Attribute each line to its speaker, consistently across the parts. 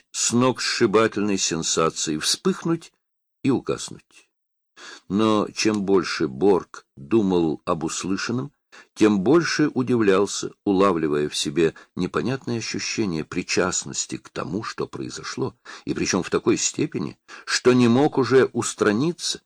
Speaker 1: возможность сногсшибательной сенсации вспыхнуть и угаснуть. Но чем больше Борг думал об услышанном, тем больше удивлялся, улавливая в себе непонятное ощущение причастности к тому, что произошло, и причем в такой степени, что не мог уже устраниться,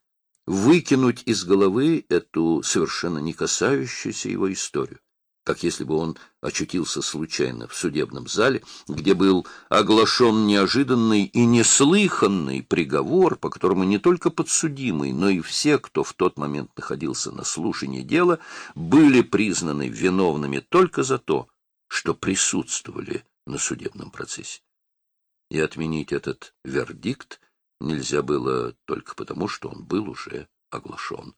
Speaker 1: выкинуть из головы эту совершенно не касающуюся его историю как если бы он очутился случайно в судебном зале, где был оглашен неожиданный и неслыханный приговор, по которому не только подсудимый, но и все, кто в тот момент находился на слушании дела, были признаны виновными только за то, что присутствовали на судебном процессе. И отменить этот вердикт нельзя было только потому, что он был уже оглашен.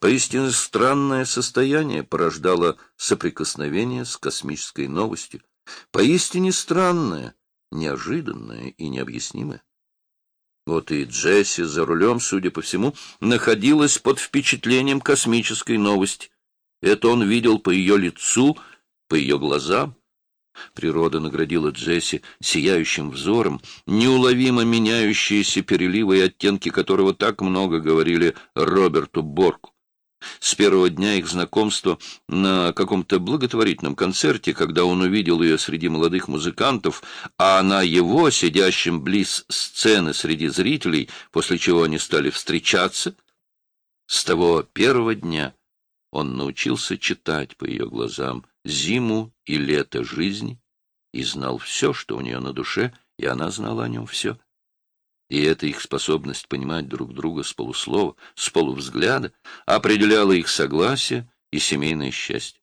Speaker 1: Поистине странное состояние порождало соприкосновение с космической новостью. Поистине странное, неожиданное и необъяснимое. Вот и Джесси за рулем, судя по всему, находилась под впечатлением космической новости. Это он видел по ее лицу, по ее глазам. Природа наградила Джесси сияющим взором, неуловимо меняющиеся переливы и оттенки которого так много говорили Роберту Борку. С первого дня их знакомства на каком-то благотворительном концерте, когда он увидел ее среди молодых музыкантов, а она его, сидящим близ сцены среди зрителей, после чего они стали встречаться, с того первого дня он научился читать по ее глазам зиму и лето жизни и знал все, что у нее на душе, и она знала о нем все. И эта их способность понимать друг друга с полуслова, с полувзгляда, определяла их согласие и семейное счастье.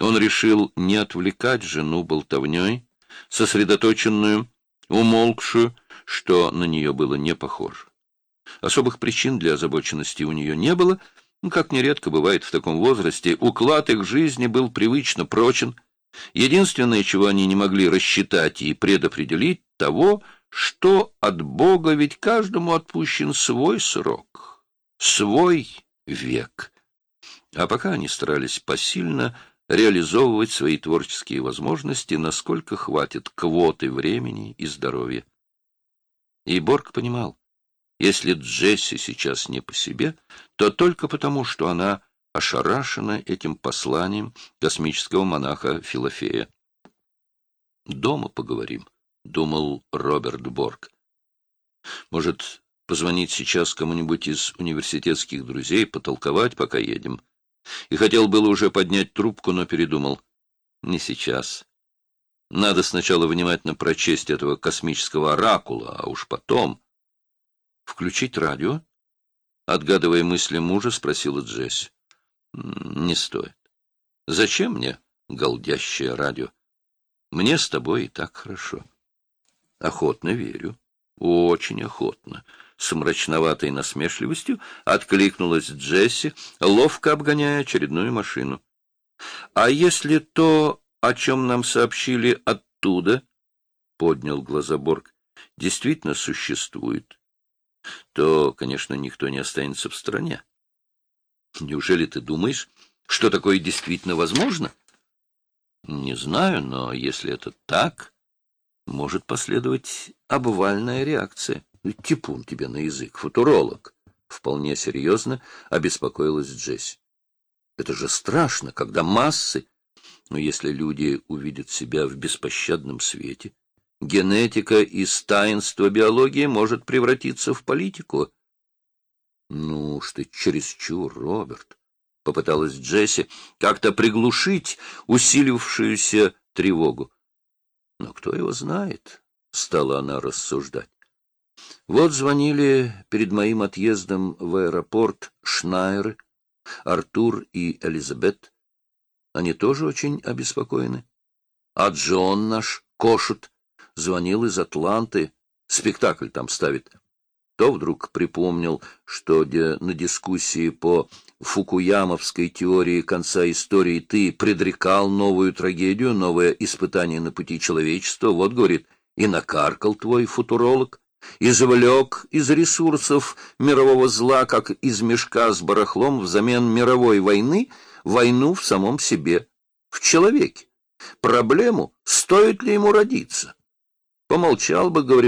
Speaker 1: Он решил не отвлекать жену болтовней, сосредоточенную, умолкшую, что на нее было не похоже. Особых причин для озабоченности у нее не было — как нередко бывает в таком возрасте, уклад их жизни был привычно прочен. Единственное, чего они не могли рассчитать и предопределить, того, что от Бога ведь каждому отпущен свой срок, свой век. А пока они старались посильно реализовывать свои творческие возможности, насколько хватит квоты времени и здоровья. И Борг понимал, если Джесси сейчас не по себе, то только потому, что она ошарашена этим посланием космического монаха Филофея. «Дома поговорим», — думал Роберт Борг. «Может, позвонить сейчас кому-нибудь из университетских друзей, потолковать, пока едем?» И хотел было уже поднять трубку, но передумал. «Не сейчас. Надо сначала внимательно прочесть этого космического оракула, а уж потом...» Включить радио? Отгадывая мысли мужа, спросила Джесси. Не стоит. Зачем мне голдящее радио? Мне с тобой и так хорошо. Охотно верю. Очень охотно. С мрачноватой насмешливостью откликнулась Джесси, ловко обгоняя очередную машину. А если то, о чем нам сообщили оттуда, поднял глаза Борг, действительно существует, то, конечно, никто не останется в стороне. Неужели ты думаешь, что такое действительно возможно? Не знаю, но если это так, может последовать обвальная реакция. Типун тебе на язык, футуролог. Вполне серьезно обеспокоилась Джесси. Это же страшно, когда массы... Но если люди увидят себя в беспощадном свете, генетика из таинства биологии может превратиться в политику. — Ну уж ты чересчур, Роберт, — попыталась Джесси как-то приглушить усилившуюся тревогу. Но кто его знает, — стала она рассуждать. Вот звонили перед моим отъездом в аэропорт Шнайеры, Артур и Элизабет. Они тоже очень обеспокоены. А Джон наш, Кошут, звонил из Атланты, спектакль там ставит. То вдруг припомнил, что на дискуссии по фукуямовской теории конца истории ты предрекал новую трагедию, новое испытание на пути человечества. Вот, говорит, и накаркал твой футуролог, извлек из ресурсов мирового зла, как из мешка с барахлом взамен мировой войны, войну в самом себе, в человеке. Проблему, стоит ли ему родиться. Помолчал бы, говорит,